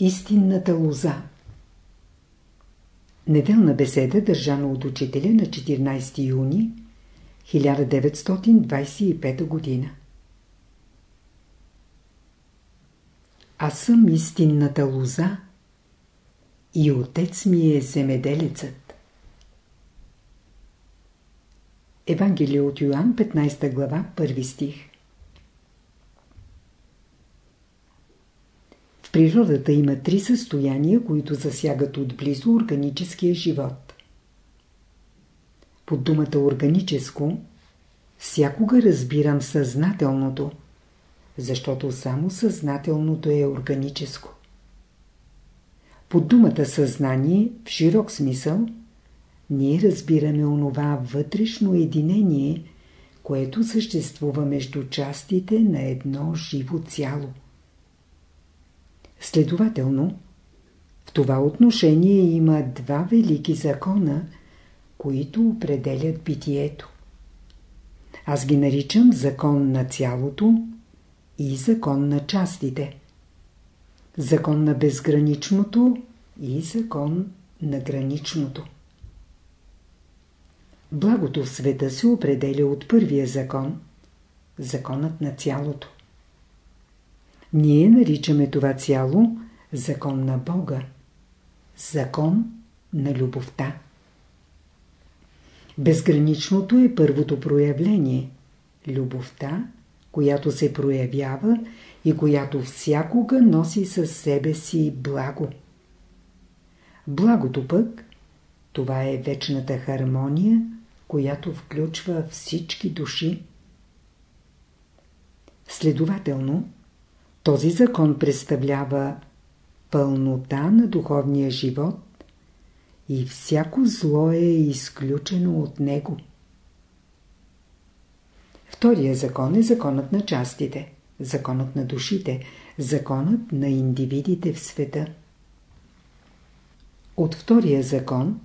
Истинната лоза Неделна беседа, държана от учителя на 14 юни 1925 година. Аз съм истинната лоза и отец ми е земеделецът. Евангелие от Йоанн, 15 глава, 1 стих Природата има три състояния, които засягат отблизо органическия живот. Под думата органическо всякога разбирам съзнателното, защото само съзнателното е органическо. Под думата съзнание, в широк смисъл, ние разбираме онова вътрешно единение, което съществува между частите на едно живо цяло. Следователно, в това отношение има два велики закона, които определят битието. Аз ги наричам закон на цялото и закон на частите. Закон на безграничното и закон на граничното. Благото в света се определя от първия закон – законът на цялото. Ние наричаме това цяло закон на Бога, закон на любовта. Безграничното е първото проявление – любовта, която се проявява и която всякога носи със себе си благо. Благото пък – това е вечната хармония, която включва всички души. Следователно, този закон представлява пълнота на духовния живот и всяко зло е изключено от него. Втория закон е законът на частите, законът на душите, законът на индивидите в света. От втория закон,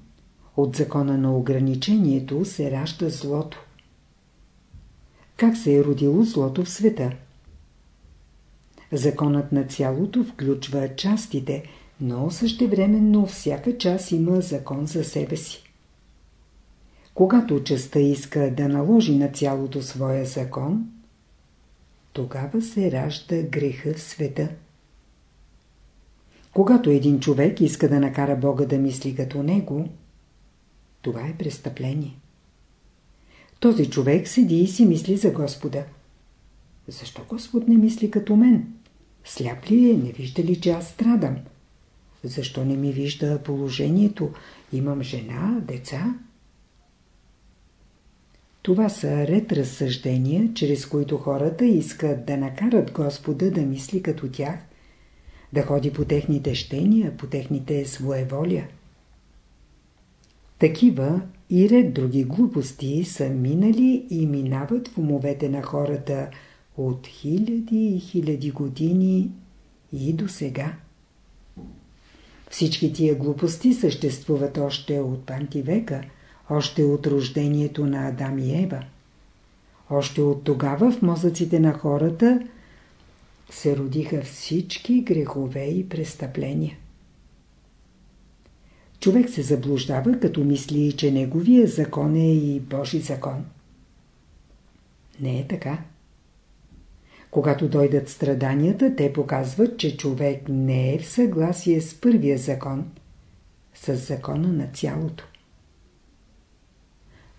от закона на ограничението, се ражда злото. Как се е родило злото в света? Законът на цялото включва частите, но същевременно всяка част има закон за себе си. Когато частта иска да наложи на цялото своя закон, тогава се ражда греха в света. Когато един човек иска да накара Бога да мисли като него, това е престъпление. Този човек седи и си мисли за Господа. Защо Господ не мисли като мен? Сляп ли е? Не вижда ли, че аз страдам? Защо не ми вижда положението? Имам жена, деца? Това са ред разсъждения, чрез които хората искат да накарат Господа да мисли като тях, да ходи по техните щения, по техните своеволия. Такива и ред други глупости са минали и минават в умовете на хората от хиляди и хиляди години и до сега. Всички тия глупости съществуват още от пантивека, още от рождението на Адам и Ева. Още от тогава в мозъците на хората се родиха всички грехове и престъпления. Човек се заблуждава, като мисли, че неговия закон е и Божи закон. Не е така. Когато дойдат страданията, те показват, че човек не е в съгласие с първия закон, с закона на цялото.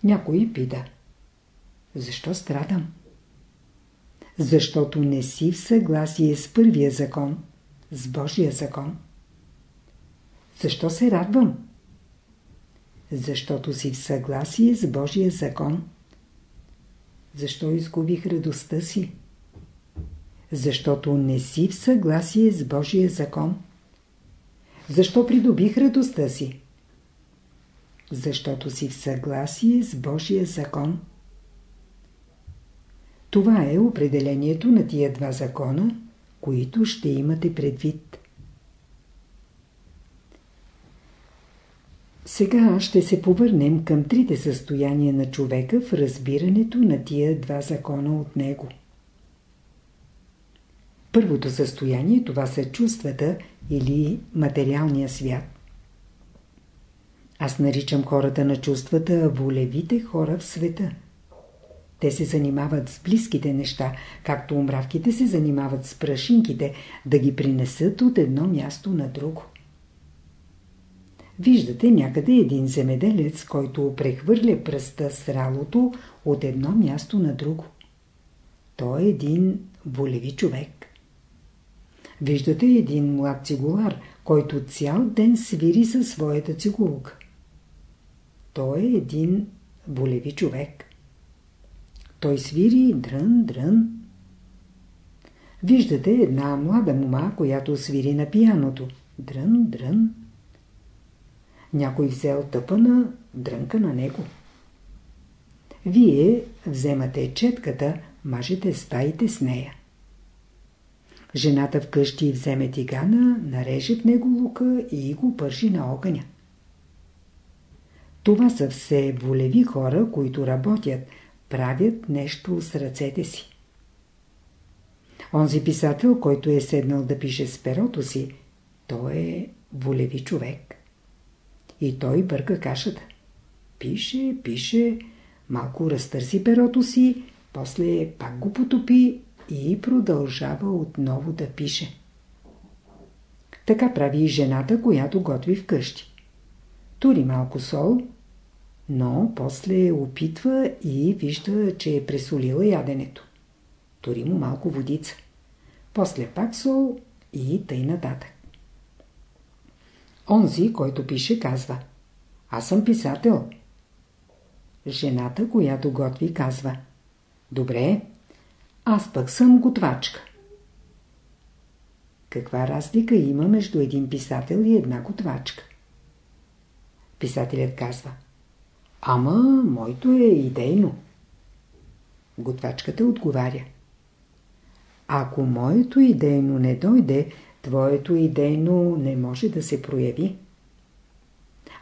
Някой пита, защо страдам? Защото не си в съгласие с първия закон, с Божия закон. Защо се радвам? Защото си в съгласие с Божия закон. Защо изгубих радостта си? Защото не си в съгласие с Божия закон. Защо придобих радостта си? Защото си в съгласие с Божия закон. Това е определението на тия два закона, които ще имате предвид. Сега ще се повърнем към трите състояния на човека в разбирането на тия два закона от него. Първото състояние това са чувствата или материалния свят. Аз наричам хората на чувствата волевите хора в света. Те се занимават с близките неща, както умравките се занимават с прашинките, да ги принесат от едно място на друго. Виждате някъде един земеделец, който прехвърля пръста с ралото от едно място на друго. Той е един волеви човек. Виждате един млад цигулар, който цял ден свири със своята цигулка. Той е един волеви човек. Той свири дрън, дрън. Виждате една млада мума, която свири на пияното. Дрън, дрън. Някой взел тъпана, дрънка на него. Вие вземате четката, мажете стаите с нея. Жената вкъщи вземе тигана, нареже в него лука и го пържи на огъня. Това са все волеви хора, които работят, правят нещо с ръцете си. Онзи писател, който е седнал да пише с перото си, той е волеви човек. И той бърка кашата. Пише, пише, малко разтърси перото си, после пак го потопи и продължава отново да пише. Така прави и жената, която готви вкъщи. Тури малко сол, но после опитва и вижда, че е пресолила яденето. Тури му малко водица. После пак сол и тъй нататък. Онзи, който пише, казва Аз съм писател. Жената, която готви, казва Добре, аз пък съм готвачка. Каква разлика има между един писател и една готвачка? Писателят казва Ама, моето е идейно. Готвачката отговаря Ако моето идейно не дойде, твоето идейно не може да се прояви.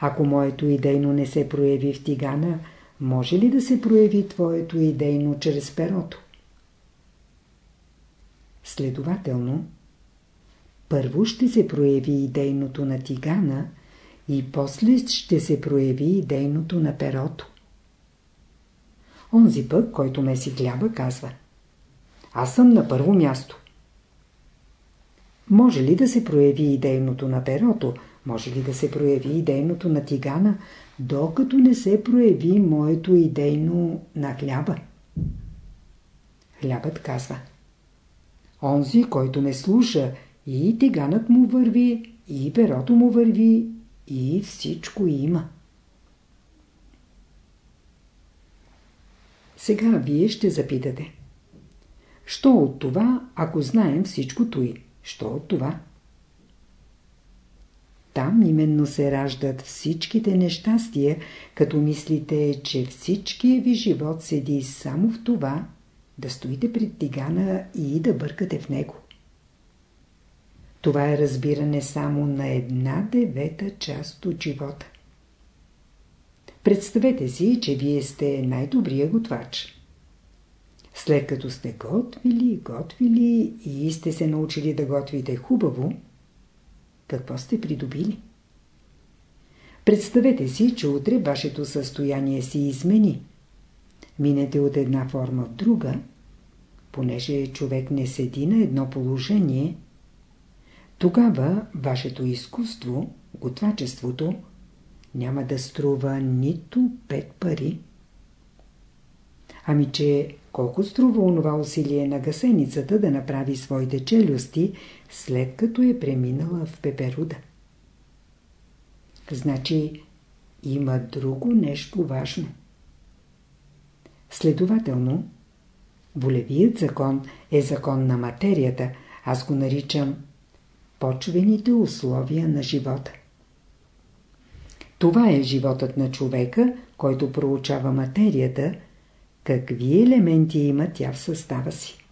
Ако моето идейно не се прояви в тигана, може ли да се прояви твоето идейно чрез перото? Следователно, първо ще се прояви идейното на тигана и после ще се прояви идейното на перото. Онзи пък, който меси хляба, казва Аз съм на първо място. Може ли да се прояви идейното на перото? Може ли да се прояви идейното на тигана, докато не се прояви моето идейно на хляба? Хлябът казва Онзи, който ме слуша, и тиганът му върви, и перото му върви, и всичко има. Сега вие ще запитате. Що от това, ако знаем всичко той? Що от това? Там именно се раждат всичките нещастия, като мислите, че всичкият ви живот седи само в това, да стоите пред тигана и да бъркате в него. Това е разбиране само на една девета част от живота. Представете си, че вие сте най-добрия готвач. След като сте готвили, готвили и сте се научили да готвите хубаво, какво сте придобили? Представете си, че утре вашето състояние си измени – минете от една форма в друга, понеже човек не седи на едно положение, тогава вашето изкуство, готвачеството, няма да струва нито пет пари. Ами че колко струва онова усилие на гасеницата да направи своите челюсти, след като е преминала в пеперуда? Значи има друго нещо важно – Следователно, волевият закон е закон на материята, аз го наричам почвените условия на живота. Това е животът на човека, който проучава материята, какви елементи има тя в състава си.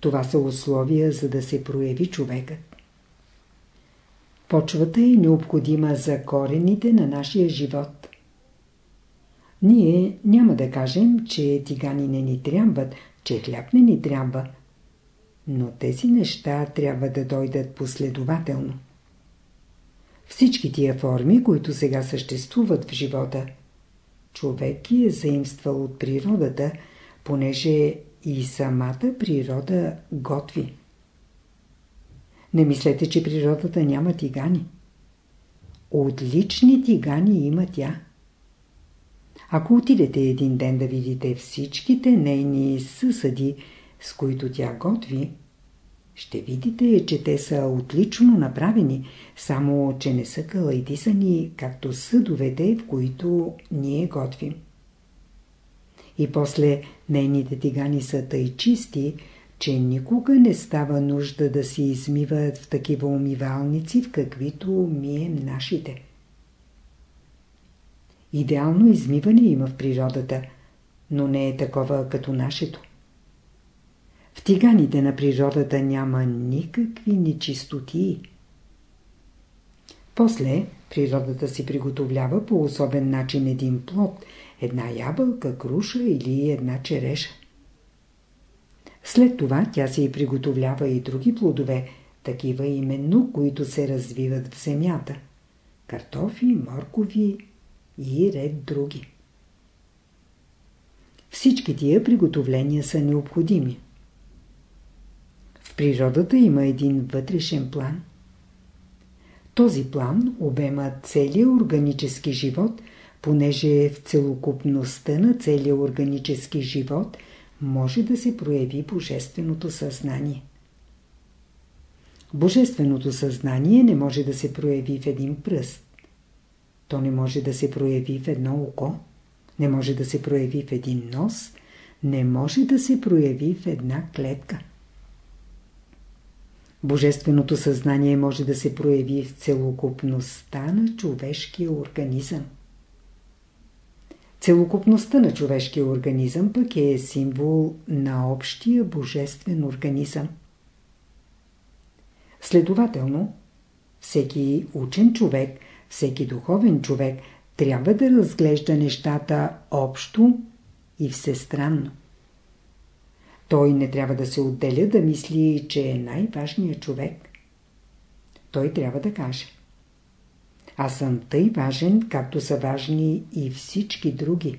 Това са условия, за да се прояви човекът. Почвата е необходима за корените на нашия живот. Ние няма да кажем, че тигани не ни трябват, че хляб не ни трябва. но тези неща трябва да дойдат последователно. Всички тия форми, които сега съществуват в живота, човек ги е заимствал от природата, понеже и самата природа готви. Не мислете, че природата няма тигани. Отлични тигани има тя. Ако отидете един ден да видите всичките нейни съсъди, с които тя готви, ще видите, че те са отлично направени, само че не са калайтисани, както съдовете, в които ние готвим. И после нейните тигани са тъй чисти, че никога не става нужда да си измиват в такива умивалници, в каквито мием нашите. Идеално измиване има в природата, но не е такова като нашето. В тиганите на природата няма никакви нечистоти. После природата си приготовлява по особен начин един плод, една ябълка, круша или една череша. След това тя си приготовлява и други плодове, такива именно, които се развиват в земята. Картофи, моркови и ред други. Всички тия приготовления са необходими. В природата има един вътрешен план. Този план обема целия органически живот, понеже в целокупността на целия органически живот може да се прояви Божественото съзнание. Божественото съзнание не може да се прояви в един пръст. То не може да се прояви в едно око, не може да се прояви в един нос, не може да се прояви в една клетка. Божественото съзнание може да се прояви в целокупността на човешкия организъм. Целокупността на човешкия организъм пък е символ на общия божествен организъм. Следователно, всеки учен човек, всеки духовен човек трябва да разглежда нещата общо и всестранно. Той не трябва да се отделя да мисли, че е най-важният човек. Той трябва да каже. Аз съм тъй важен, както са важни и всички други.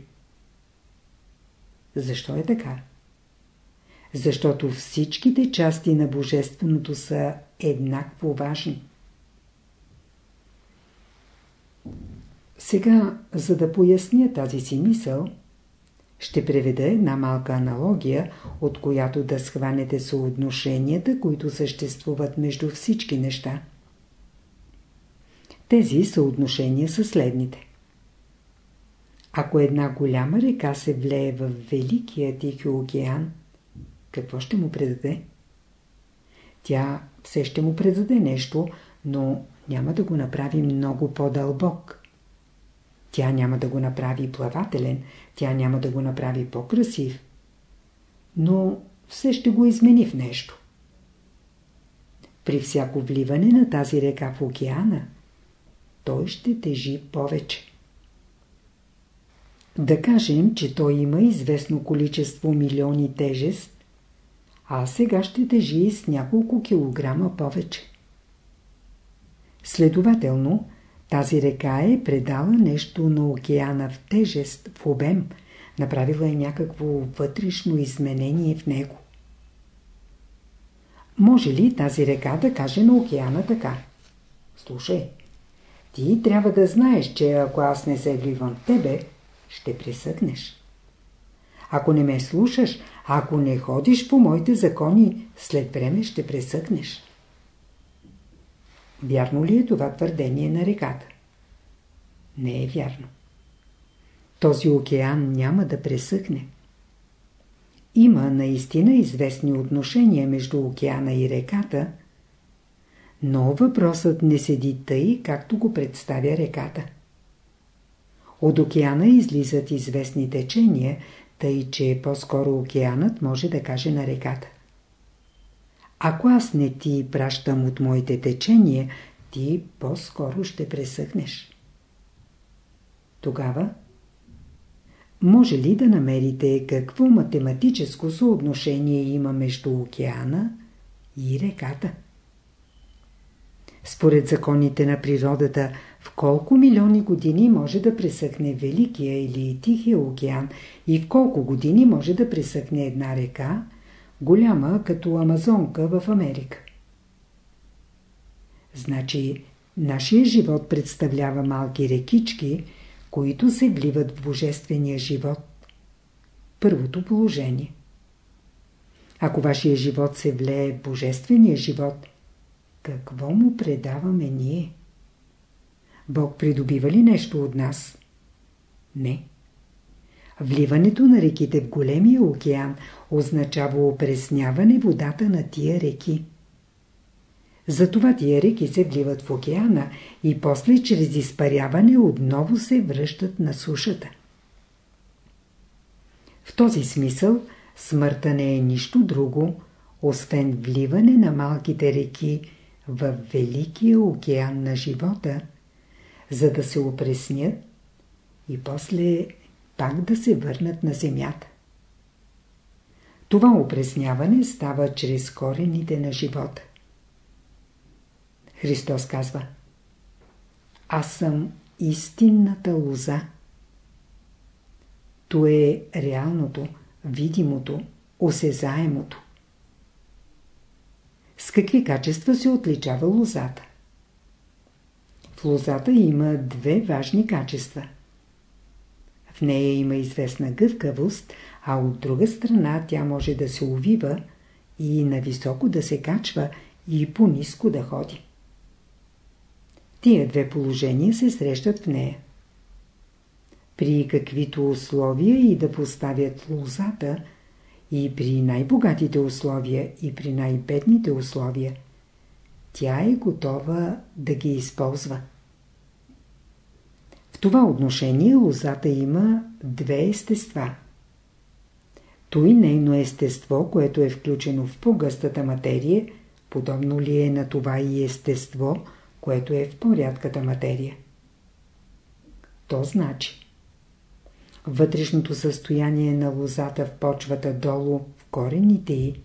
Защо е така? Защото всичките части на Божественото са еднакво важни. Сега, за да поясня тази си мисъл, ще преведа една малка аналогия, от която да схванете съотношенията, които съществуват между всички неща. Тези съотношения са следните. Ако една голяма река се влее в Великия Тихи океан, какво ще му предаде? Тя все ще му предаде нещо, но няма да го направи много по-дълбок. Тя няма да го направи плавателен, тя няма да го направи по-красив, но все ще го измени в нещо. При всяко вливане на тази река в океана, той ще тежи повече. Да кажем, че той има известно количество милиони тежест, а сега ще тежи с няколко килограма повече. Следователно, тази река е предала нещо на океана в тежест, в обем, направила е някакво вътрешно изменение в него. Може ли тази река да каже на океана така? Слушай, ти трябва да знаеш, че ако аз не се вливам в тебе, ще пресъкнеш. Ако не ме слушаш, ако не ходиш по моите закони, след време ще пресъкнеш. Вярно ли е това твърдение на реката? Не е вярно. Този океан няма да пресъхне. Има наистина известни отношения между океана и реката, но въпросът не седи тъй, както го представя реката. От океана излизат известни течения, тъй че по-скоро океанът може да каже на реката. Ако аз не ти пращам от моите течения, ти по-скоро ще пресъхнеш. Тогава може ли да намерите какво математическо съотношение има между океана и реката. Според законите на природата, в колко милиони години може да пресъхне Великия или Тихия океан и в колко години може да пресъхне една река, голяма като Амазонка в Америка. Значи, нашия живот представлява малки рекички, които се вливат в божествения живот. Първото положение. Ако вашия живот се влее в божествения живот, какво му предаваме ние? Бог придобива ли нещо от нас? Не. Вливането на реките в големия океан означава опресняване водата на тия реки. Затова тия реки се вливат в океана и после чрез изпаряване отново се връщат на сушата. В този смисъл смъртта не е нищо друго, освен вливане на малките реки в великия океан на живота, за да се опреснят и после пак да се върнат на земята. Това опресняване става чрез корените на живота. Христос казва Аз съм истинната лоза. То е реалното, видимото, осезаемото. С какви качества се отличава лозата? В лозата има две важни качества. Нея има известна гъвкавост, а от друга страна тя може да се увива и нависоко да се качва и по-низко да ходи. Тия две положения се срещат в нея. При каквито условия и да поставят лозата, и при най-богатите условия, и при най-бедните условия, тя е готова да ги използва. Това отношение лозата има две естества. Той нейно естество, което е включено в по-гъстата материя, подобно ли е на това и естество, което е в порядката материя. То значи вътрешното състояние на лозата в почвата долу в корените й,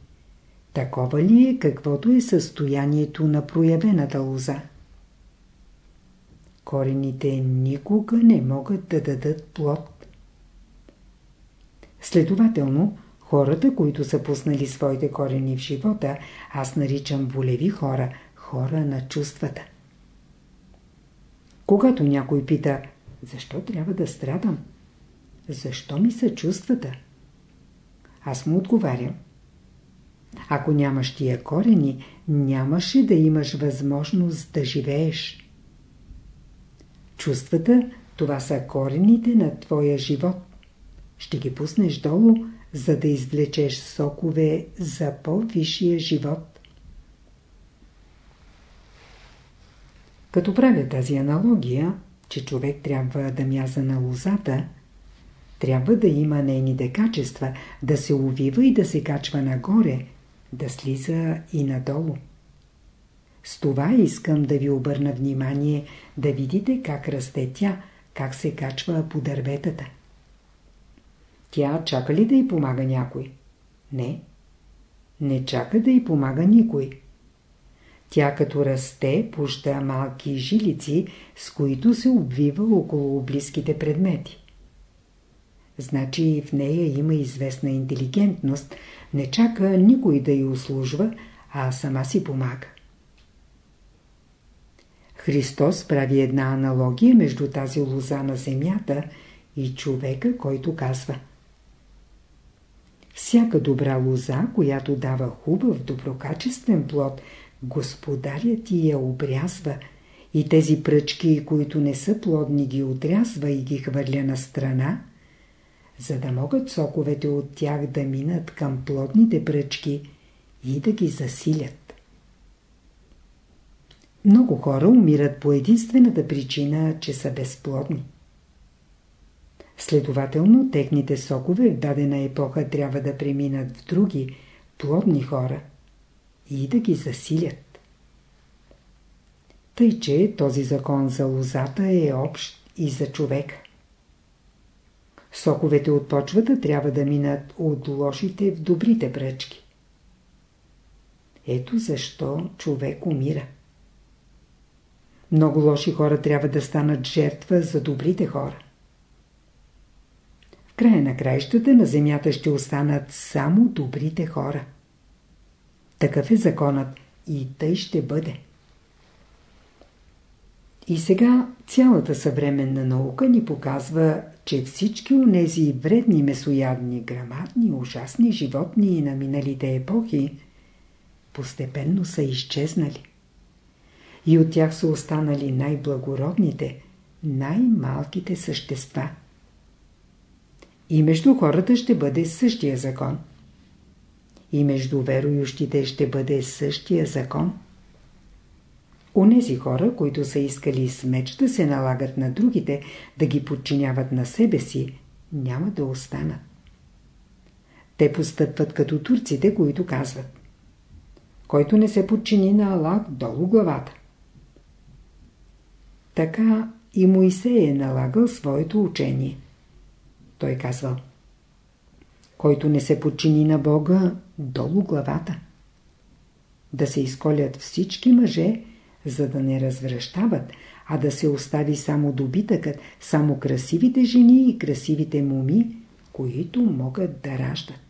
такова ли е каквото е състоянието на проявената лоза? Корените никога не могат да дадат плод. Следователно, хората, които са пуснали своите корени в живота, аз наричам волеви хора, хора на чувствата. Когато някой пита, защо трябва да страдам? Защо ми са чувствата? Аз му отговарям. Ако нямаш тия корени, нямаше да имаш възможност да живееш. Чувствата, това са корените на твоя живот. Ще ги пуснеш долу, за да извлечеш сокове за по-висшия живот. Като правя тази аналогия, че човек трябва да мяза на лозата, трябва да има нейните качества, да се увива и да се качва нагоре, да слиза и надолу. С това искам да ви обърна внимание, да видите как расте тя, как се качва по дърветата. Тя чака ли да й помага някой? Не. Не чака да й помага никой. Тя като расте, пуща малки жилици, с които се обвива около близките предмети. Значи в нея има известна интелигентност, не чака никой да й услужва, а сама си помага. Христос прави една аналогия между тази лоза на земята и човека, който казва Всяка добра лоза, която дава хубав, доброкачествен плод, господарят ти я обрязва и тези пръчки, които не са плодни, ги отрязва и ги хвърля на страна – за да могат соковете от тях да минат към плодните пръчки и да ги засилят. Много хора умират по единствената причина, че са безплодни. Следователно, техните сокове в дадена епоха трябва да преминат в други, плодни хора и да ги засилят. Тъй, че този закон за лозата е общ и за човека. Соковете от почвата трябва да минат от лошите в добрите пръчки. Ето защо човек умира. Много лоши хора трябва да станат жертва за добрите хора. В края на краищата на земята ще останат само добрите хора. Такъв е законът и тъй ще бъде. И сега цялата съвременна наука ни показва, че всички онези вредни месоядни, грамадни, ужасни животни на миналите епохи постепенно са изчезнали. И от тях са останали най-благородните, най-малките същества. И между хората ще бъде същия закон. И между верующите ще бъде същия закон. Онези хора, които са искали с меч да се налагат на другите, да ги подчиняват на себе си, няма да останат. Те постъпват като турците, които казват Който не се подчини на Аллах, долу главата. Така и Моисей е налагал своето учение. Той казвал Който не се подчини на Бога, долу главата. Да се изколят всички мъже, за да не развръщават, а да се остави само добитъкът, само красивите жени и красивите моми, които могат да раждат.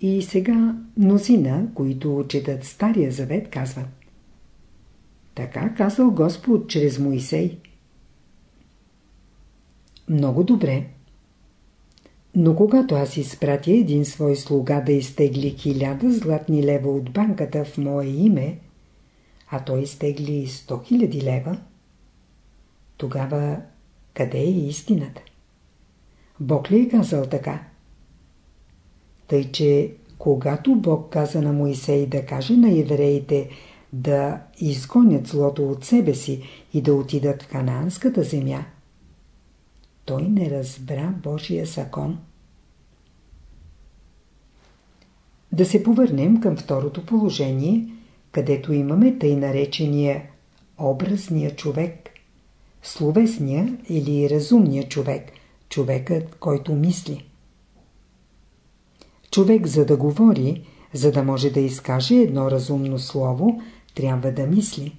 И сега мнозина, които четат Стария Завет, казват Така казал Господ чрез Моисей. Много добре. Но когато аз изпратя един свой слуга да изтегли хиляда златни лева от банката в мое име, а той изтегли сто хиляди лева, тогава къде е истината? Бог ли е казал така? Тъй, че когато Бог каза на Моисей да каже на евреите да изгонят злото от себе си и да отидат в Ханаанската земя, той не разбра Божия закон. Да се повърнем към второто положение, където имаме тъй наречения образния човек, словесния или разумния човек, човекът, който мисли. Човек, за да говори, за да може да изкаже едно разумно слово, трябва да мисли.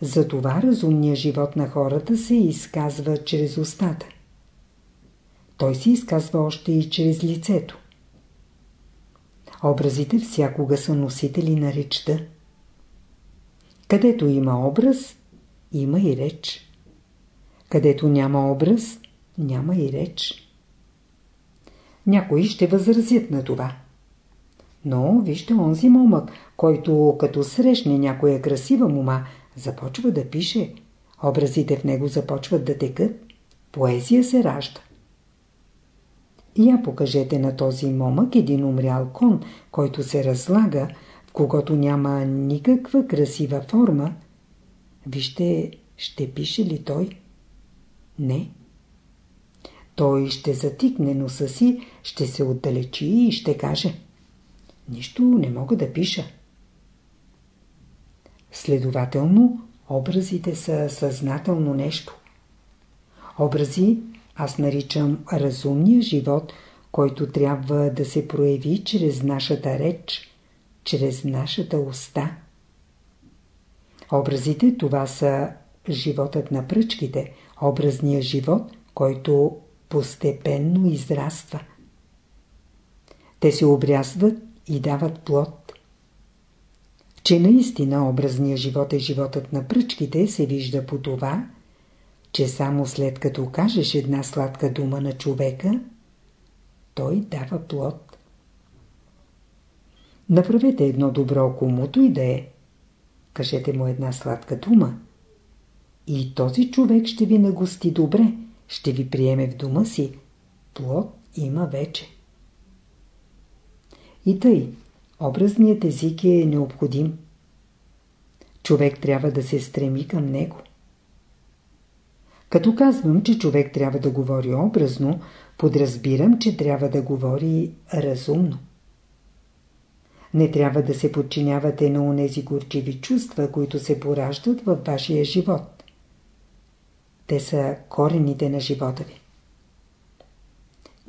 Затова разумният живот на хората се изказва чрез устата. Той се изказва още и чрез лицето. Образите всякога са носители на речта. Където има образ, има и реч. Където няма образ, няма и реч. Някои ще възразят на това. Но вижте онзи момък, който като срещне някоя красива мома, започва да пише. Образите в него започват да текат. Поезия се ражда. Я покажете на този момък един умрял кон, който се разлага, в когото няма никаква красива форма. Вижте, ще пише ли той? Не. Той ще затикне носа си, ще се отдалечи и ще каже Нищо не мога да пиша. Следователно, образите са съзнателно нещо. Образи аз наричам разумния живот, който трябва да се прояви чрез нашата реч, чрез нашата уста. Образите това са животът на пръчките, образния живот, който постепенно израства. Те се обрязват и дават плод. Че наистина образния живот е животът на пръчките, се вижда по това, че само след като кажеш една сладка дума на човека, той дава плод. Направете едно добро комуто и да е. Кажете му една сладка дума. И този човек ще ви нагости добре, ще ви приеме в дома си. Плод има вече. И тъй, образният език е необходим. Човек трябва да се стреми към него. Като казвам, че човек трябва да говори образно, подразбирам, че трябва да говори разумно. Не трябва да се подчинявате на онези горчиви чувства, които се пораждат във вашия живот. Те са корените на живота ви.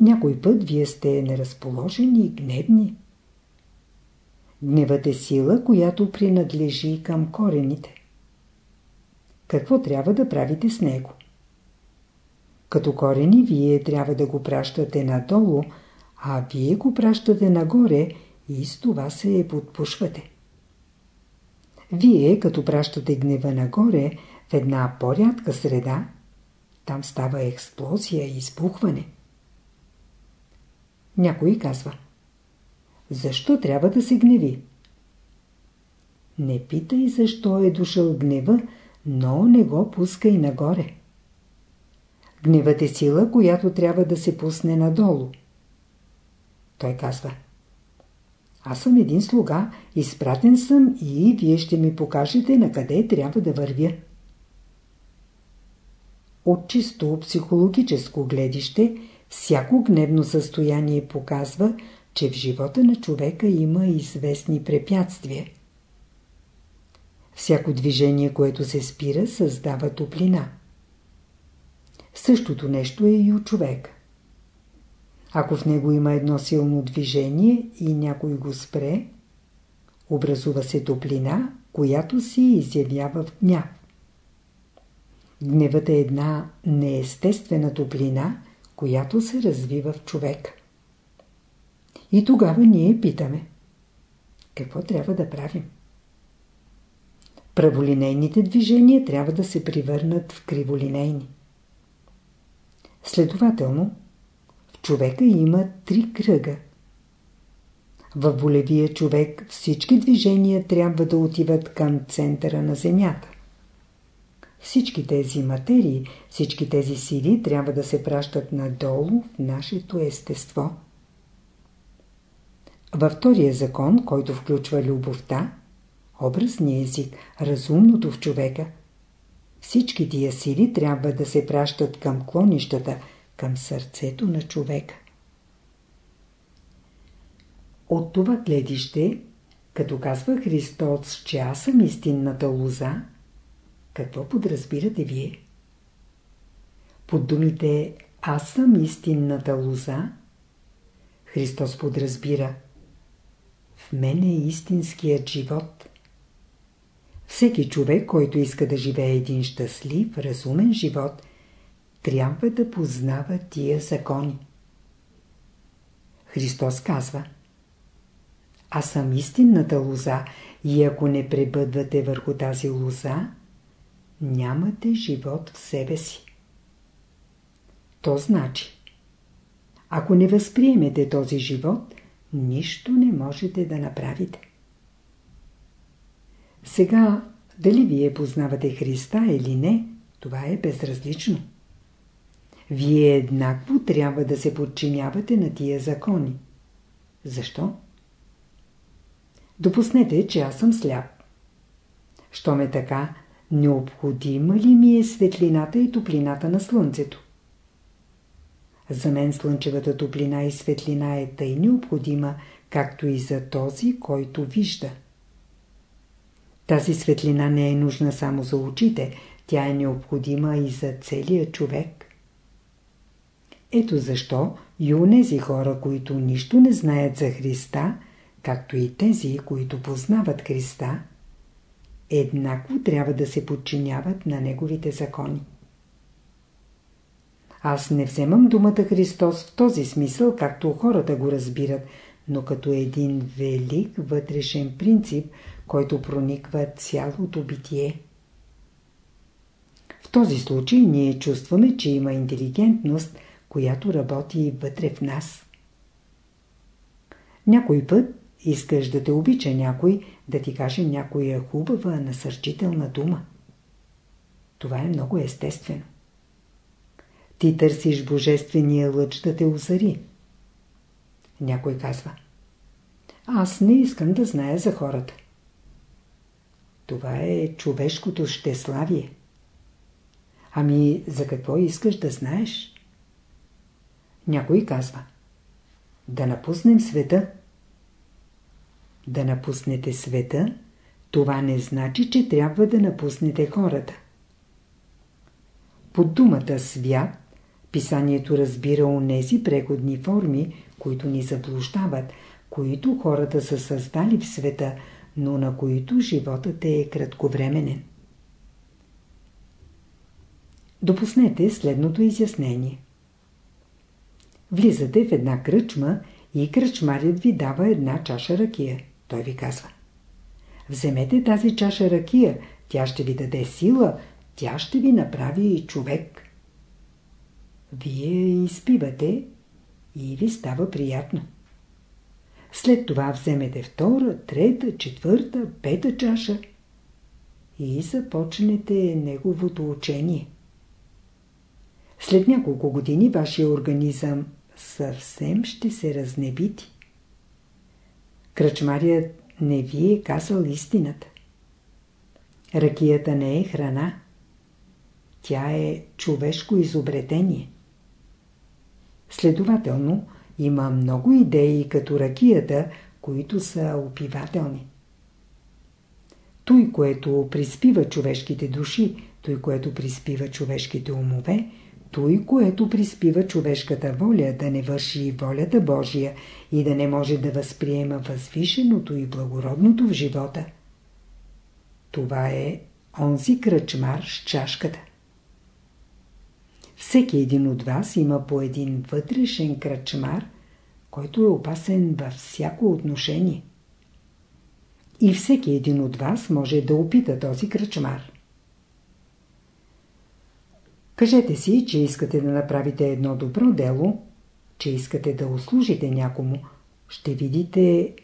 Някой път вие сте неразположени и гневни. Гневът е сила, която принадлежи към корените. Какво трябва да правите с него? Като корени вие трябва да го пращате надолу, а вие го пращате нагоре и с това се подпушвате. Вие, като пращате гнева нагоре, в една по-рядка среда, там става експлозия и избухване. Някой казва Защо трябва да се гневи? Не питай защо е дошъл гнева, но не го пускай нагоре. Гневът е сила, която трябва да се пусне надолу. Той казва Аз съм един слуга, изпратен съм и вие ще ми покажете на къде трябва да вървя. От чисто психологическо гледище, всяко гневно състояние показва, че в живота на човека има известни препятствия. Всяко движение, което се спира, създава топлина. Същото нещо е и от човека. Ако в него има едно силно движение и някой го спре, образува се топлина, която се изявява в гняв. Гневът е една неестествена топлина, която се развива в човек. И тогава ние питаме. Какво трябва да правим? Праволинейните движения трябва да се привърнат в криволинейни. Следователно, в човека има три кръга. Във волевия човек всички движения трябва да отиват към центъра на Земята. Всички тези материи, всички тези сили трябва да се пращат надолу в нашето естество. Във втория закон, който включва любовта, образния език, разумното в човека, всички тия сили трябва да се пращат към клонищата, към сърцето на човека. От това гледище, като казва Христос, че аз съм истинната лоза, какво подразбирате вие? Под думите «Аз съм истинната лоза» Христос подразбира «В мен е истинският живот». Всеки човек, който иска да живее един щастлив, разумен живот, трябва да познава тия закони. Христос казва Аз съм истинната лоза и ако не пребъдвате върху тази лоза, нямате живот в себе си. То значи, ако не възприемете този живот, нищо не можете да направите. Сега, дали вие познавате Христа или не, това е безразлично. Вие еднакво трябва да се подчинявате на тия закони. Защо? Допуснете, че аз съм сляп. Що ме така, необходима ли ми е светлината и топлината на слънцето? За мен слънчевата топлина и светлина е тъй необходима, както и за този, който вижда. Тази светлина не е нужна само за очите, тя е необходима и за целия човек. Ето защо и нези хора, които нищо не знаят за Христа, както и тези, които познават Христа, еднакво трябва да се подчиняват на Неговите закони. Аз не вземам думата Христос в този смисъл, както хората го разбират, но като един велик вътрешен принцип, който прониква цялото битие. В този случай ние чувстваме, че има интелигентност, която работи вътре в нас. Някой път искаш да те обича някой, да ти каже някоя хубава, насърчителна дума. Това е много естествено. Ти търсиш божествения лъч да те озари. Някой казва Аз не искам да зная за хората. Това е човешкото щеславие. Ами за какво искаш да знаеш? Някой казва Да напуснем света. Да напуснете света, това не значи, че трябва да напуснете хората. Под думата свят, писанието разбира онези преходни форми, които ни заблуждават, които хората са създали в света, но на които животът е кратковременен. Допуснете следното изяснение. Влизате в една кръчма и кръчмарят ви дава една чаша ракия. Той ви казва. Вземете тази чаша ракия, тя ще ви даде сила, тя ще ви направи и човек. Вие изпивате и ви става приятно. След това вземете втора, трета, четвърта, пета чаша и започнете неговото учение. След няколко години вашия организъм съвсем ще се разнебити. Кръчмарият не ви е казал истината. Ракията не е храна. Тя е човешко изобретение. Следователно, има много идеи като ракията, които са опивателни. Той, което приспива човешките души, той, което приспива човешките умове, той, което приспива човешката воля да не върши волята Божия и да не може да възприема възвишеното и благородното в живота. Това е онзи кръчмар с чашката. Всеки един от вас има по един вътрешен кръчмар, който е опасен във всяко отношение. И всеки един от вас може да опита този кръчмар. Кажете си, че искате да направите едно добро дело, че искате да услужите някому. Ще видите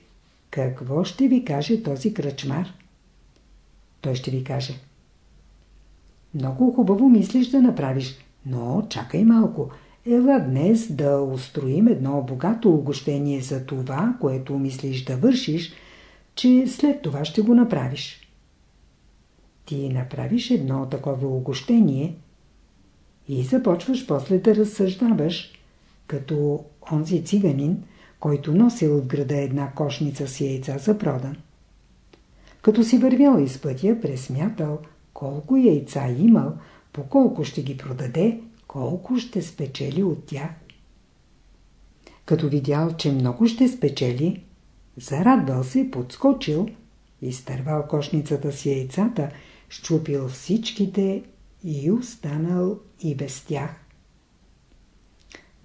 какво ще ви каже този кръчмар. Той ще ви каже. Много хубаво мислиш да направиш, но чакай малко. Ела днес да устроим едно богато угощение за това, което мислиш да вършиш, че след това ще го направиш. Ти направиш едно такова угощение – и започваш после да разсъждаваш, като онзи циганин, който носил от града една кошница с яйца за продан. Като си вървял из пътя, пресмятал колко яйца имал, по колко ще ги продаде, колко ще спечели от тях. Като видял, че много ще спечели, зарадвал се, подскочил, изтървал кошницата с яйцата, щупил всичките и останал и без тях.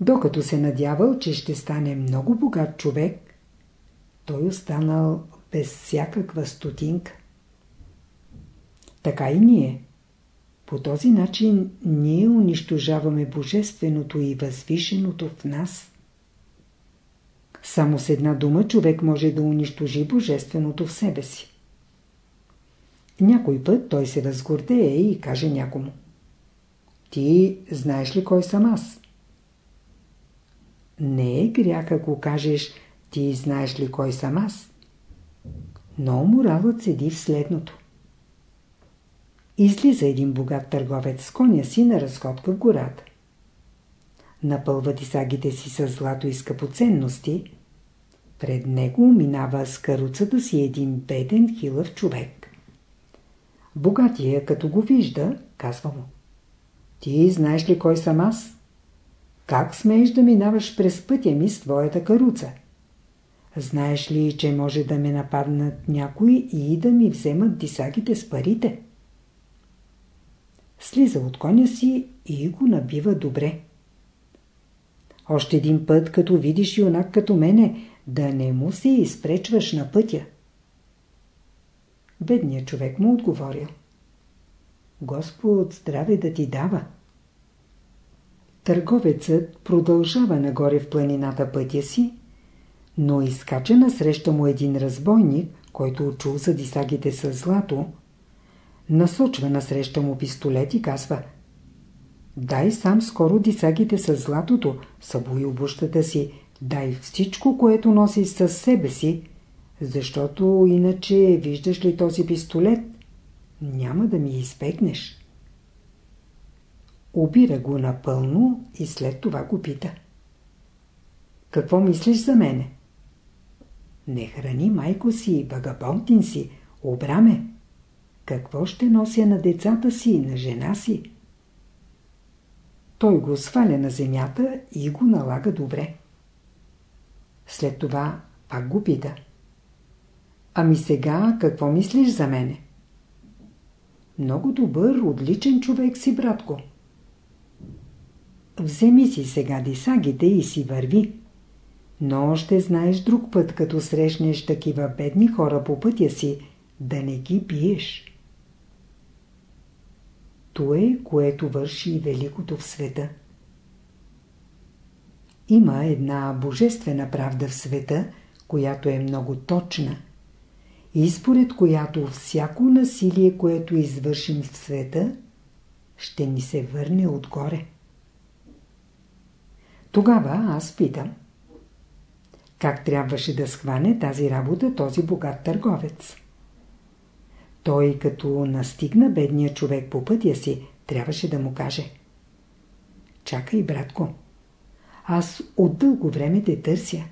Докато се надявал, че ще стане много богат човек, той останал без всякаква стотинка. Така и ние. По този начин ние унищожаваме божественото и възвишеното в нас. Само с една дума човек може да унищожи божественото в себе си. Някой път той се възгордее и каже някому. Ти знаеш ли кой съм аз? Не е грях, ако кажеш ти знаеш ли кой съм аз. Но моралът седи в следното. Излиза един богат търговец с коня си на разходка в гората. Напълва тисагите си с злато и скъпоценности. Пред него минава с каруцата си един беден хилъв човек. Богатия, като го вижда, казва му. Ти знаеш ли кой съм аз? Как смееш да минаваш през пътя ми с твоята каруца? Знаеш ли, че може да ме нападнат някои и да ми вземат дисагите с парите? Слиза от коня си и го набива добре. Още един път, като видиш юнак като мене, да не му се изпречваш на пътя. Бедният човек му отговорил. Господ здраве да ти дава. Търговецът продължава нагоре в планината пътя си, но изкача насреща му един разбойник, който очул за дисагите с злато, насочва насреща му пистолет и казва Дай сам скоро дисагите с златото, събуй обущата си, дай всичко, което носиш със себе си, защото иначе, виждаш ли този пистолет, няма да ми избегнеш. Обира го напълно и след това го пита. Какво мислиш за мене? Не храни майко си, вагабонтин си, обраме. Какво ще нося на децата си, на жена си? Той го сваля на земята и го налага добре. След това Пак го пита. Ами сега какво мислиш за мене? Много добър, отличен човек си, братко. Вземи си сега дисагите и си върви. Но ще знаеш друг път, като срещнеш такива бедни хора по пътя си, да не ги биеш. То е, което върши великото в света. Има една божествена правда в света, която е много точна и според която всяко насилие, което извършим в света, ще ни се върне отгоре. Тогава аз питам. Как трябваше да схване тази работа този богат търговец? Той, като настигна бедния човек по пътя си, трябваше да му каже Чакай, братко, аз от дълго време те търся.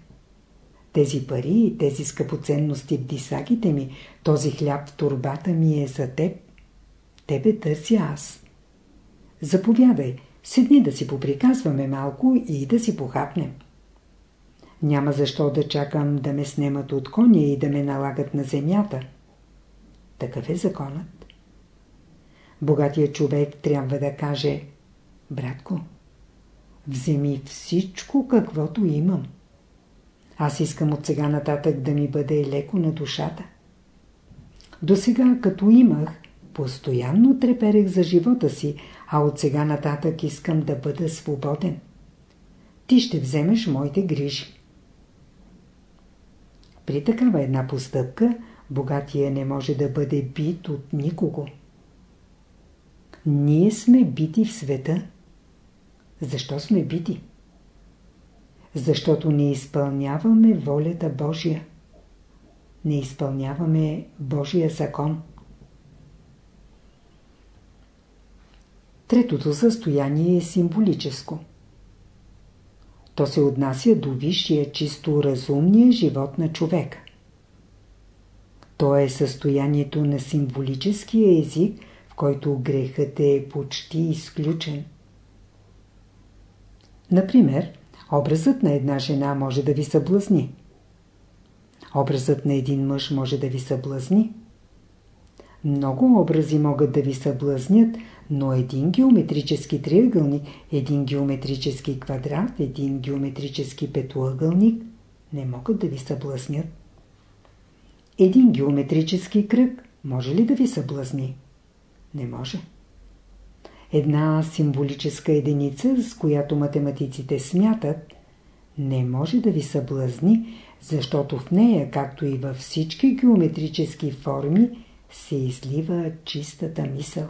Тези пари тези скъпоценности в дисагите ми, този хляб в турбата ми е за теб. Тебе търся аз. Заповядай, седни да си поприказваме малко и да си похапнем. Няма защо да чакам да ме снемат от коня и да ме налагат на земята. Такъв е законът. Богатия човек трябва да каже Братко, вземи всичко каквото имам. Аз искам от сега нататък да ми бъде леко на душата. До сега, като имах, постоянно треперех за живота си, а от сега нататък искам да бъда свободен. Ти ще вземеш моите грижи. При такава една постъпка, богатия не може да бъде бит от никого. Ние сме бити в света. Защо сме бити? Защото не изпълняваме волята Божия. Не изпълняваме Божия закон. Третото състояние е символическо. То се отнася до висшия, чисто разумния живот на човека. То е състоянието на символическия език, в който грехът е почти изключен. Например, образът на една жена може да ви съблазни. Образът на един мъж може да ви съблазни. Много образи могат да ви съблазнят, но един геометрически триъгълник, един геометрически квадрат, един геометрически петоъгълник не могат да ви съблазнят. Един геометрически кръг може ли да ви съблазни? Не може. Една символическа единица, с която математиците смятат, не може да ви съблазни, защото в нея, както и във всички геометрически форми, се излива чистата мисъл.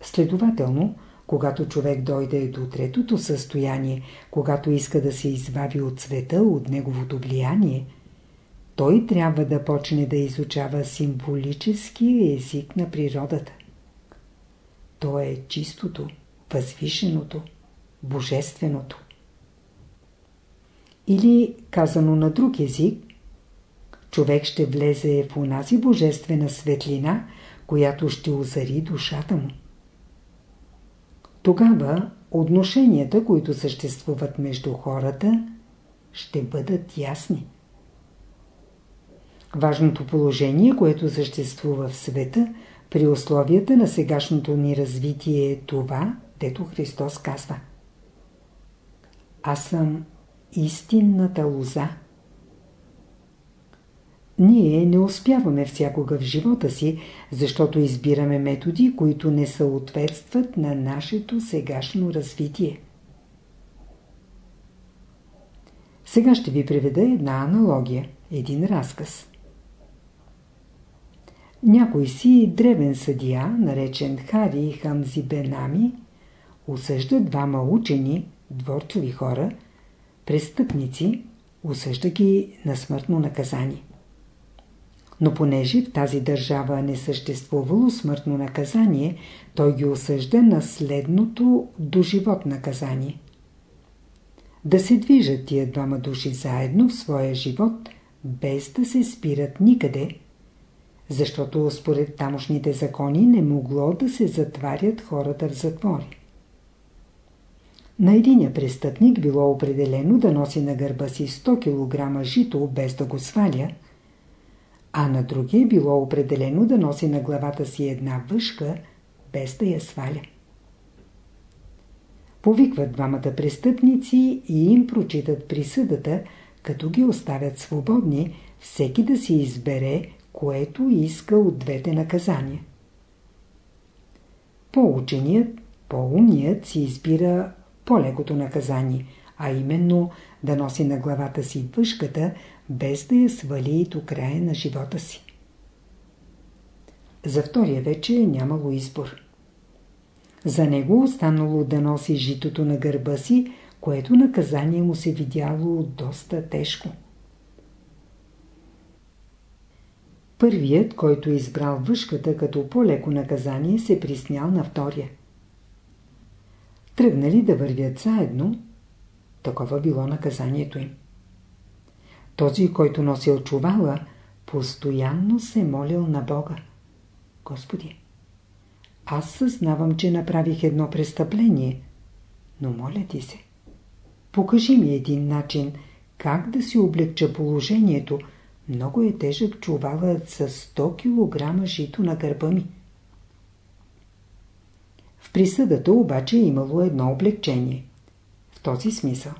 Следователно, когато човек дойде до третото състояние, когато иска да се избави от света, от неговото влияние, той трябва да почне да изучава символическия език на природата. То е чистото, възвишеното, божественото. Или, казано на друг език, човек ще влезе в унази божествена светлина, която ще озари душата му. Тогава отношенията, които съществуват между хората, ще бъдат ясни. Важното положение, което съществува в света, при условията на сегашното ни развитие е това, дето Христос казва. Аз съм истинната лоза. Ние не успяваме всякога в живота си, защото избираме методи, които не съответстват на нашето сегашно развитие. Сега ще ви приведа една аналогия, един разказ. Някой си древен съдия, наречен Хари Хамзи Бенами, осъжда двама учени, дворцови хора, престъпници, осъжда ги на смъртно наказание. Но понеже в тази държава не съществувало смъртно наказание, той ги осъжда на следното доживот наказание. Да се движат тия двама души заедно в своя живот, без да се спират никъде, защото според тамошните закони не могло да се затварят хората в затвори. На единия престъпник било определено да носи на гърба си 100 кг жито без да го сваля, а на другия било определено да носи на главата си една въшка без да я сваля. Повикват двамата престъпници и им прочитат присъдата, като ги оставят свободни, всеки да си избере, което иска от двете наказания. По-ученият, по-умният си избира по-лекото наказание, а именно да носи на главата си въшката, без да я свали до края на живота си. За втория вече е нямало избор. За него останало да носи житото на гърба си, което наказание му се видяло доста тежко. Първият, който е избрал въшката като по-леко наказание, се приснял на втория. Тръгнали да вървят заедно, такова било наказанието им. Този, който носил чувала, постоянно се молил на Бога. Господи, аз съзнавам, че направих едно престъпление, но моля ти се, покажи ми един начин, как да си облегча положението. Много е тежък чувалът с 100 кг жито на гърба ми. В присъдата обаче е имало едно облегчение. В този смисъл.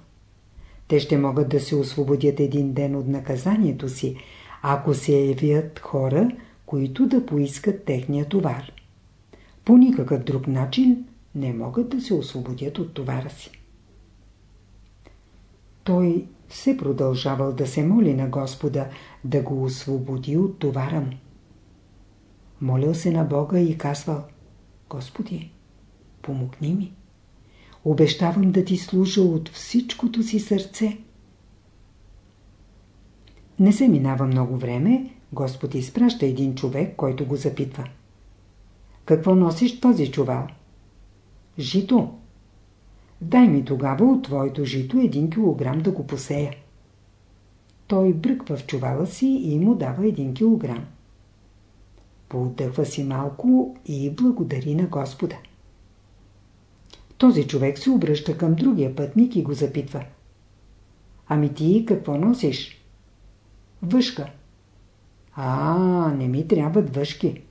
Те ще могат да се освободят един ден от наказанието си, ако се явят хора, които да поискат техния товар по никакъв друг начин не могат да се освободят от товара си. Той все продължавал да се моли на Господа да го освободи от товара му. Молил се на Бога и казвал Господи, помогни ми. Обещавам да ти служа от всичкото си сърце. Не се минава много време, Господ изпраща един човек, който го запитва. Какво носиш този чувал? Жито. Дай ми тогава от твоето жито един килограм да го посея. Той бръква в чувала си и му дава един килограм. Поотдъхва си малко и благодари на Господа. Този човек се обръща към другия пътник и го запитва. Ами ти какво носиш? Въшка. А, не ми трябват въшки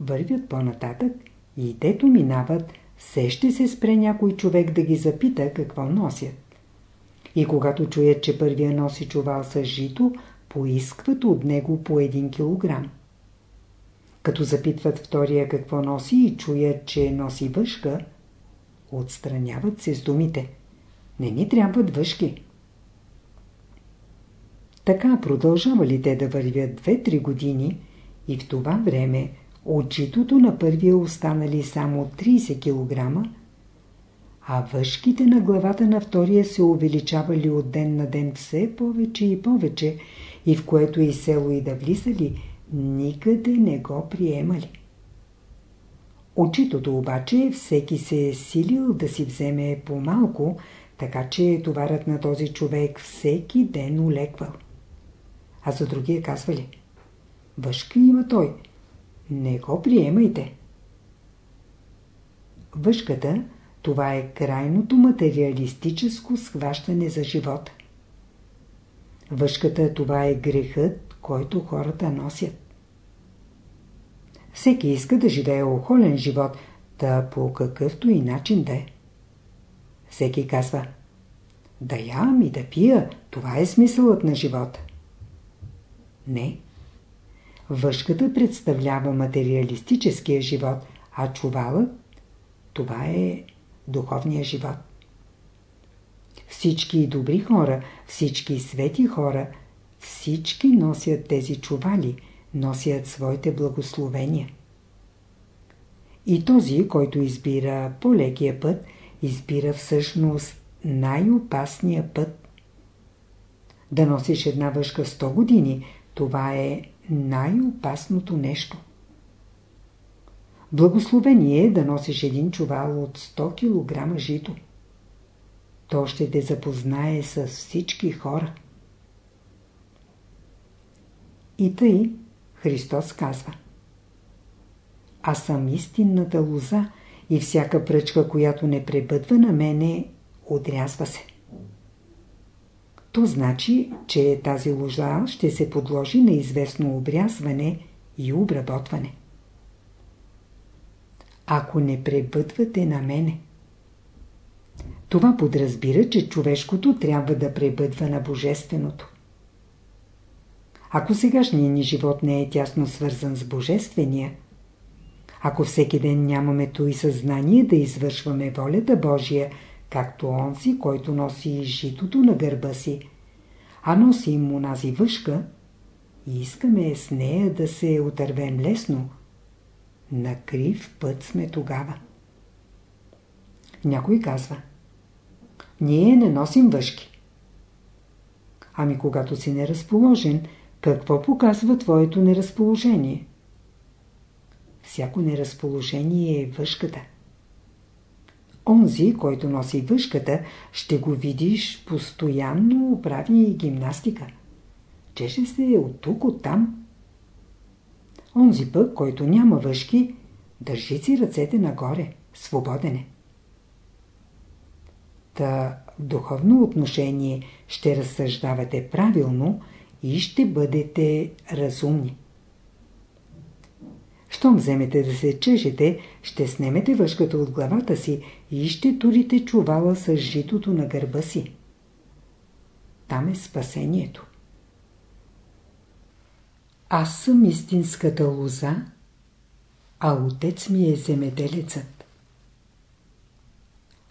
вървят по-нататък и дето минават, все ще се спре някой човек да ги запита какво носят. И когато чуят, че първия носи чувал с жито, поискват от него по един килограм. Като запитват втория какво носи и чуят, че носи въшка, отстраняват се с думите. Не ни трябват въшки. Така продължавали те да вървят 2-3 години и в това време от житото на първия останали само 30 кг, а въшките на главата на втория се увеличавали от ден на ден все повече и повече, и в което и село и да влизали, никъде не го приемали. Очитото обаче всеки се е силил да си вземе по-малко, така че товарът на този човек всеки ден улеквал. А за другия казвали, въшки има той – не го приемайте. Въшката – това е крайното материалистическо схващане за живота. Въшката – това е грехът, който хората носят. Всеки иска да живее охолен живот, да по какъвто и начин да е. Всеки казва Да ям и да пия, това е смисълът на живота. Не. Въшката представлява материалистическия живот, а чувалът – това е духовния живот. Всички добри хора, всички свети хора, всички носят тези чували, носят своите благословения. И този, който избира по-лекия път, избира всъщност най-опасния път. Да носиш една въшка 100 години, това е най-опасното нещо. Благословение е да носиш един чувал от 100 кг жито. То ще те запознае с всички хора. И тъй Христос казва Аз съм истинната лоза и всяка пръчка, която не пребъдва на мене, отрязва се. То значи, че тази лоза ще се подложи на известно обрязване и обработване. Ако не пребъдвате на мене, това подразбира, че човешкото трябва да пребъдва на божественото. Ако сегашният ни живот не е тясно свързан с божествения, ако всеки ден нямаме то и съзнание да извършваме волята Божия, както онзи, който носи житото на гърба си, а носи му нази въшка, и искаме с нея да се отървем лесно, на крив път сме тогава. Някой казва – ние не носим въшки. Ами когато си неразположен, какво показва твоето неразположение? Всяко неразположение е въшката. Онзи, който носи въшката, ще го видиш постоянно прави гимнастика. Чеше се от тук, от там. Онзи пък, който няма въшки, държи си ръцете нагоре, свободене. Та в духовно отношение ще разсъждавате правилно и ще бъдете разумни. Щом вземете да се чешете, ще снемете въшката от главата си и ще турите чувала с житото на гърба си. Там е спасението. Аз съм истинската лоза, а отец ми е земеделецът.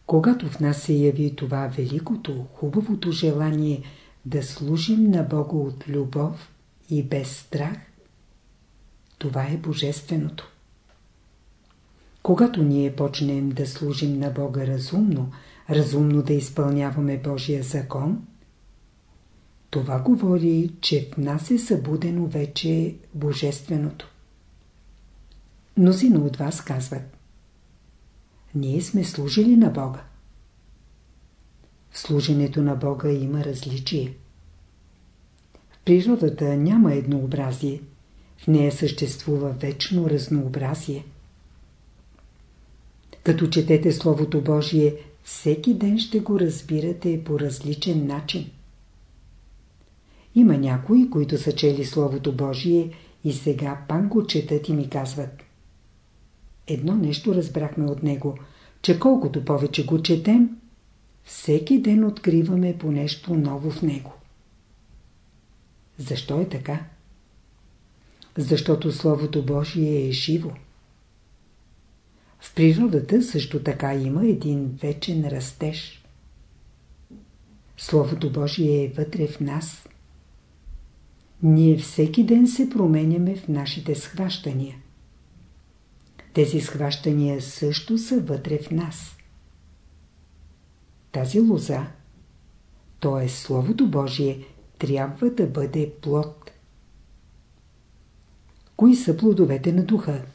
Когато в нас се яви това великото, хубавото желание да служим на Бога от любов и без страх, това е божественото. Когато ние почнем да служим на Бога разумно, разумно да изпълняваме Божия закон, това говори, че в нас е събудено вече Божественото. Мнозина от вас казват ние сме служили на Бога. В служенето на Бога има различие. В природата няма еднообразие. В нея съществува вечно разнообразие. Като четете Словото Божие, всеки ден ще го разбирате по различен начин. Има някои, които са чели Словото Божие и сега пак го четат и ми казват Едно нещо разбрахме от него, че колкото повече го четем, всеки ден откриваме по нещо ново в него. Защо е така? Защото Словото Божие е живо. В природата също така има един вечен растеж. Словото Божие е вътре в нас. Ние всеки ден се променяме в нашите схващания. Тези схващания също са вътре в нас. Тази лоза, т.е. Словото Божие, трябва да бъде плод. Кои са плодовете на духа?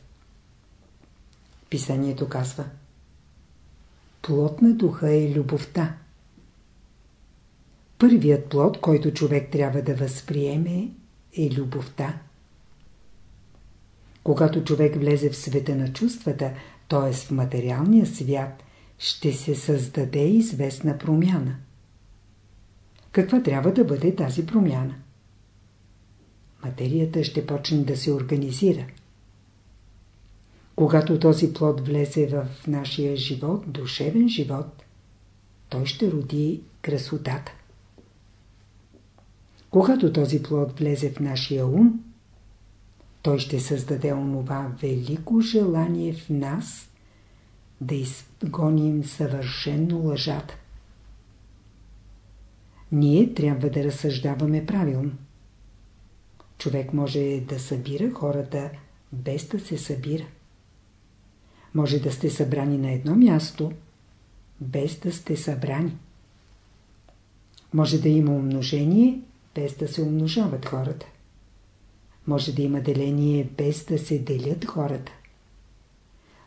Писанието казва Плод на духа е любовта. Първият плод, който човек трябва да възприеме, е любовта. Когато човек влезе в света на чувствата, т.е. в материалния свят, ще се създаде известна промяна. Каква трябва да бъде тази промяна? Материята ще почне да се организира. Когато този плод влезе в нашия живот, душевен живот, той ще роди красотата. Когато този плод влезе в нашия ум, той ще създаде онова велико желание в нас да изгоним съвършенно лъжата. Ние трябва да разсъждаваме правилно. Човек може да събира хората без да се събира. Може да сте събрани на едно място, без да сте събрани. Може да има умножение, без да се умножават хората. Може да има деление без да се делят хората.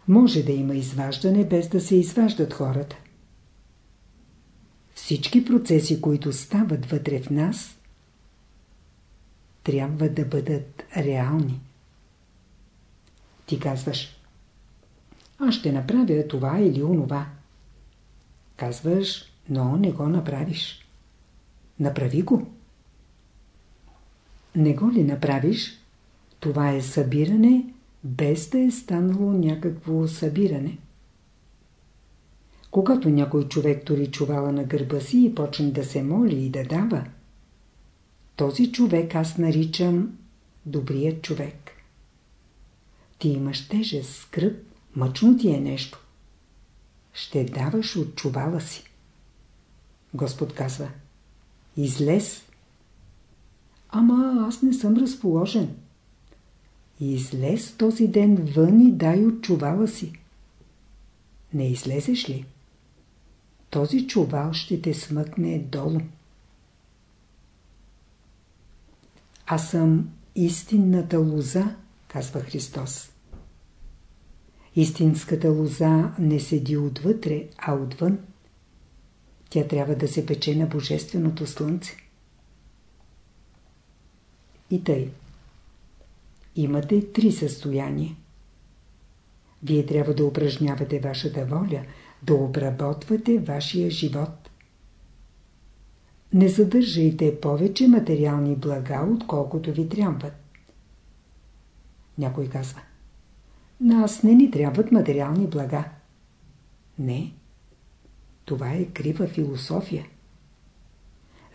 Може да има изваждане без да се изваждат хората. Всички процеси, които стават вътре в нас, трябва да бъдат реални. Ти казваш, Аз ще направя това или онова. Казваш, но не го направиш. Направи го. Не го ли направиш, това е събиране, без да е станало някакво събиране. Когато някой човек тори чувала на гърба си и почне да се моли и да дава, този човек аз наричам добрият човек. Ти имаш тежест, скръп, мъчно ти е нещо. Ще даваш от чувала си. Господ казва, излез. Ама аз не съм разположен. Излез този ден вън и дай от чувала си. Не излезеш ли? Този чувал ще те смъкне долу. Аз съм истинната лоза, казва Христос. Истинската лоза не седи отвътре, а отвън. Тя трябва да се пече на Божественото Слънце. И тъй. Имате три състояния. Вие трябва да упражнявате вашата воля, да обработвате вашия живот. Не задържайте повече материални блага, отколкото ви трябват. Някой казва. Нас не ни трябват материални блага. Не. Това е крива философия.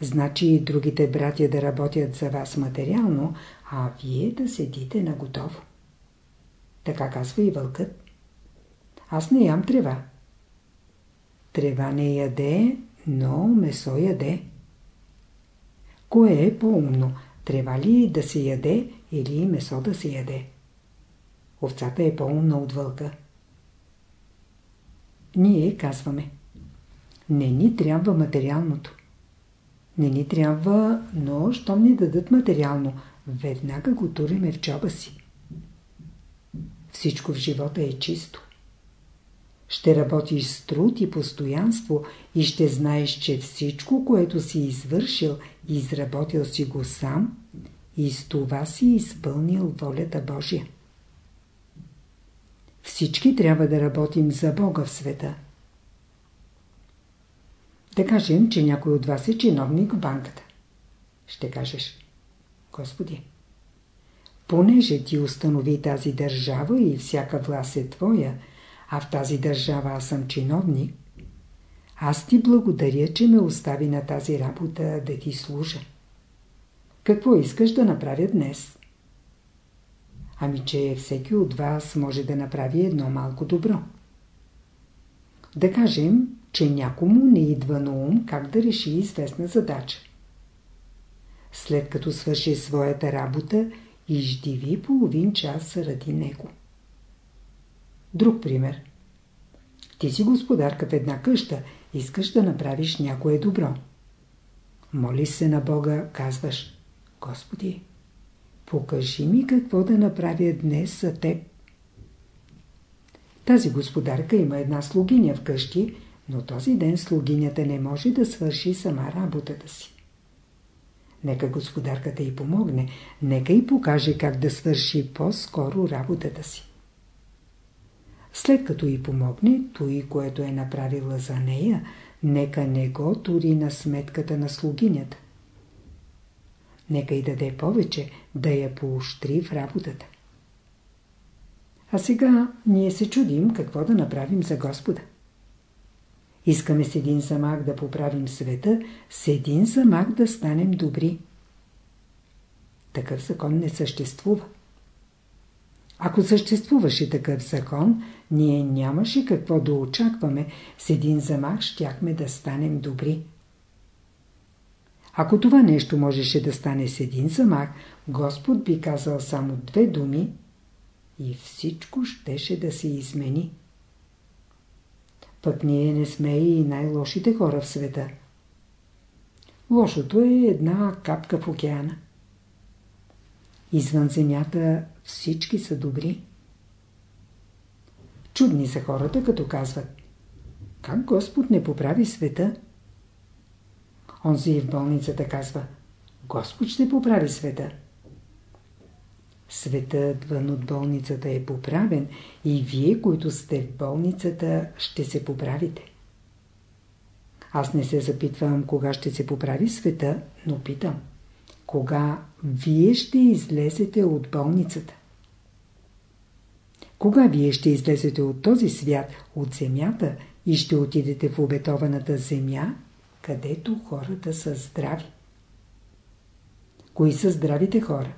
Значи и другите братя да работят за вас материално, а вие да седите на готово. Така казва и вълкът. Аз не ям трева. Трева не яде, но месо яде. Кое е по-умно? Трева ли да се яде или месо да се яде? Овцата е по-умна от вълка. Ние казваме. Не ни трябва материалното. Не ни трябва, но щом ни дадат материално, веднага го туриме в чоба си. Всичко в живота е чисто. Ще работиш с труд и постоянство и ще знаеш, че всичко, което си извършил изработил си го сам и с това си изпълнил волята Божия. Всички трябва да работим за Бога в света. Да кажем, че някой от вас е чиновник в банката. Ще кажеш, Господи, понеже ти установи тази държава и всяка власт е твоя, а в тази държава аз съм чиновник, аз ти благодаря, че ме остави на тази работа да ти служа. Какво искаш да направя днес? Ами, че всеки от вас може да направи едно малко добро. Да кажем, че някому не идва на ум как да реши известна задача. След като свърши своята работа, издиви половин час ради него. Друг пример. Ти си господарка в една къща, искаш да направиш някое добро. Молиш се на Бога, казваш, Господи, покажи ми какво да направя днес за теб. Тази господарка има една слугиня вкъщи, но този ден слугинята не може да свърши сама работата си. Нека господарката й помогне, нека й покаже как да свърши по-скоро работата си. След като й помогне, той, което е направила за нея, нека не го тури на сметката на слугинята. Нека й даде повече, да я поощри в работата. А сега ние се чудим какво да направим за Господа. Искаме с един замах да поправим света, с един замах да станем добри. Такъв закон не съществува. Ако съществуваше такъв закон, ние нямаше какво да очакваме, с един замах щяхме да станем добри. Ако това нещо можеше да стане с един замах, Господ би казал само две думи и всичко щеше да се измени. Пък ние не сме и най-лошите хора в света. Лошото е една капка в океана. Извън земята всички са добри. Чудни са хората, като казват Как Господ не поправи света? Онзи в болницата казва Господ ще поправи света. Светът вън от болницата е поправен и вие, които сте в болницата, ще се поправите. Аз не се запитвам кога ще се поправи света, но питам. Кога вие ще излезете от болницата? Кога вие ще излезете от този свят, от земята и ще отидете в обетованата земя, където хората са здрави? Кои са здравите хора?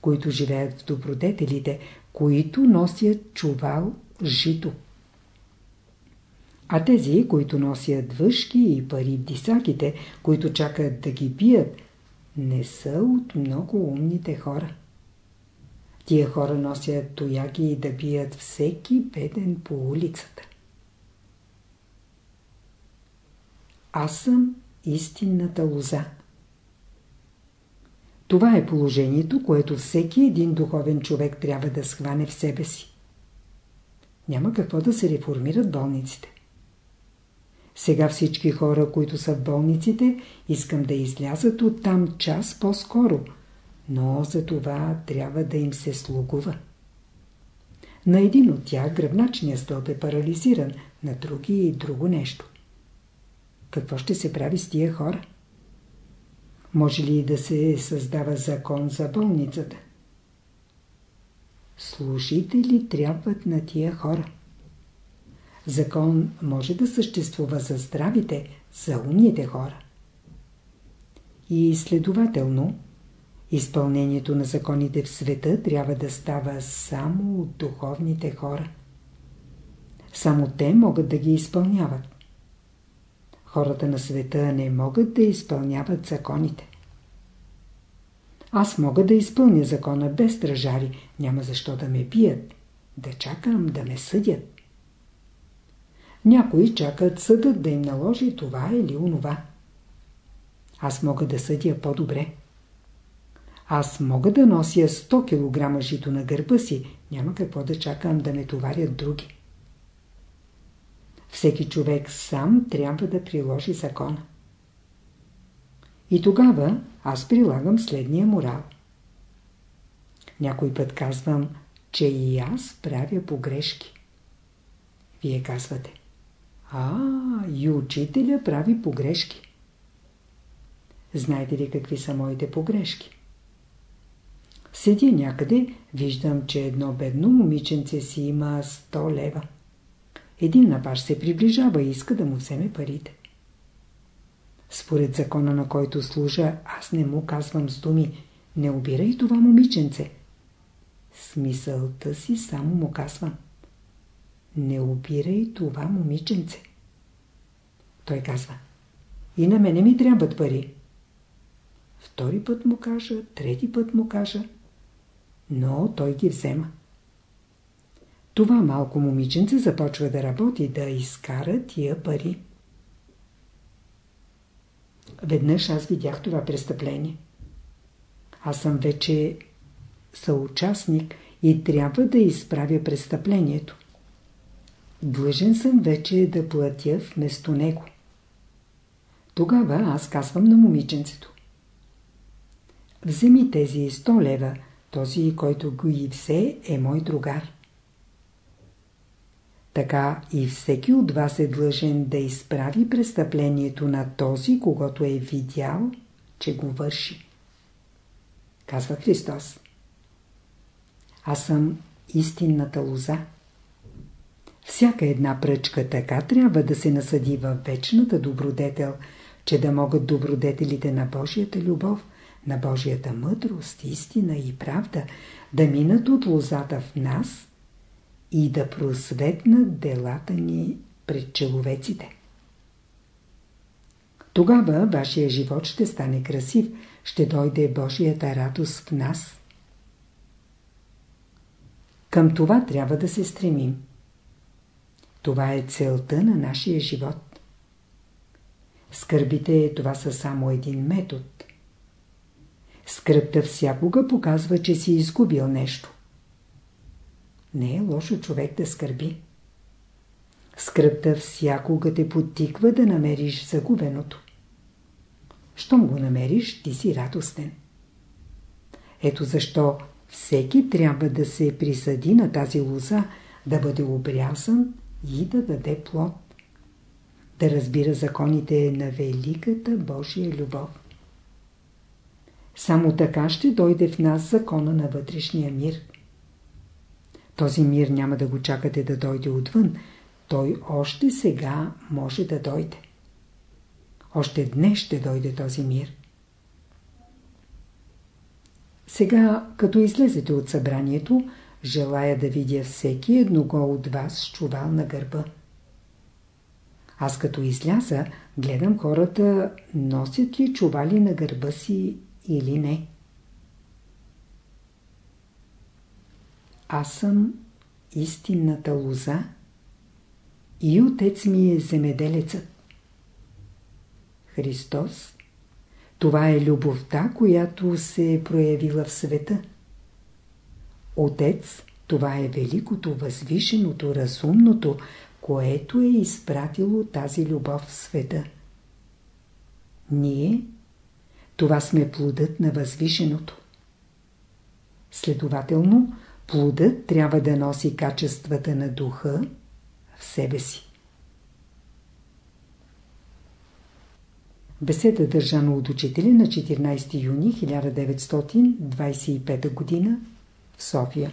Които живеят в добродетелите, които носят чувал жито. А тези, които носят въшки и пари в дисаките, които чакат да ги бият, не са от много умните хора. Тия хора носят тояги и да бият всеки беден по улицата. Аз съм истинната лоза. Това е положението, което всеки един духовен човек трябва да схване в себе си. Няма какво да се реформират болниците. Сега всички хора, които са в болниците, искам да излязат оттам час по-скоро, но за това трябва да им се слугува. На един от тях гръбначният стълб е парализиран, на други и друго нещо. Какво ще се прави с тия хора? Може ли да се създава закон за болницата? Служители трябват на тия хора. Закон може да съществува за здравите, за умните хора. И следователно, изпълнението на законите в света трябва да става само от духовните хора. Само те могат да ги изпълняват. Хората на света не могат да изпълняват законите. Аз мога да изпълня закона без стражари, няма защо да ме бият, да чакам да ме съдят. Някои чакат съдът да им наложи това или онова. Аз мога да съдя по-добре. Аз мога да нося 100 кг жито на гърба си, няма какво да чакам да ме товарят други. Всеки човек сам трябва да приложи закона. И тогава аз прилагам следния морал. Някой път казвам, че и аз правя погрешки. Вие казвате. А, и учителя прави погрешки. Знаете ли какви са моите погрешки? Седя някъде, виждам, че едно бедно момиченце си има 100 лева. Един напаш се приближава и иска да му вземе парите. Според закона, на който служа, аз не му казвам с думи, не обирай това момиченце. Смисълта си само му казвам. Не обирай това момиченце. Той казва, и на мене ми трябват пари. Втори път му кажа, трети път му кажа, но той ги взема. Това малко момиченце започва да работи, да изкара тия пари. Веднъж аз видях това престъпление. Аз съм вече съучастник и трябва да изправя престъплението. Длъжен съм вече да платя вместо него. Тогава аз казвам на момиченцето. Вземи тези 100 лева, този, който го и все, е мой другар. Така и всеки от вас е длъжен да изправи престъплението на този, когато е видял, че го върши. Казва Христос. Аз съм истинната лоза. Всяка една пръчка така трябва да се насъди във вечната добродетел, че да могат добродетелите на Божията любов, на Божията мъдрост, истина и правда да минат от лозата в нас и да просветнат делата ни пред човеците. Тогава вашия живот ще стане красив, ще дойде Божията радост в нас. Към това трябва да се стремим. Това е целта на нашия живот. Скърбите това са само един метод. Скръпта всякога показва, че си изгубил нещо. Не е лошо човек да скърби. Скръпта всякога те подтиква да намериш загубеното. Щом го намериш, ти си радостен. Ето защо всеки трябва да се присъди на тази лоза, да бъде обрязан и да даде плод. Да разбира законите на великата Божия любов. Само така ще дойде в нас закона на вътрешния мир. Този мир няма да го чакате да дойде отвън. Той още сега може да дойде. Още днес ще дойде този мир. Сега, като излезете от събранието, желая да видя всеки едного от вас с чувал на гърба. Аз като изляза, гледам хората, носят ли чували на гърба си или не. Аз съм истинната лоза и отец ми е земеделецът. Христос, това е любовта, която се е проявила в света. Отец, това е великото, възвишеното, разумното, което е изпратило тази любов в света. Ние, това сме плодът на възвишеното. Следователно, плодът трябва да носи качествата на духа в себе си. Беседа държана от учителя на 14 юни 1925 г. в София.